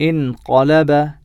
انقلب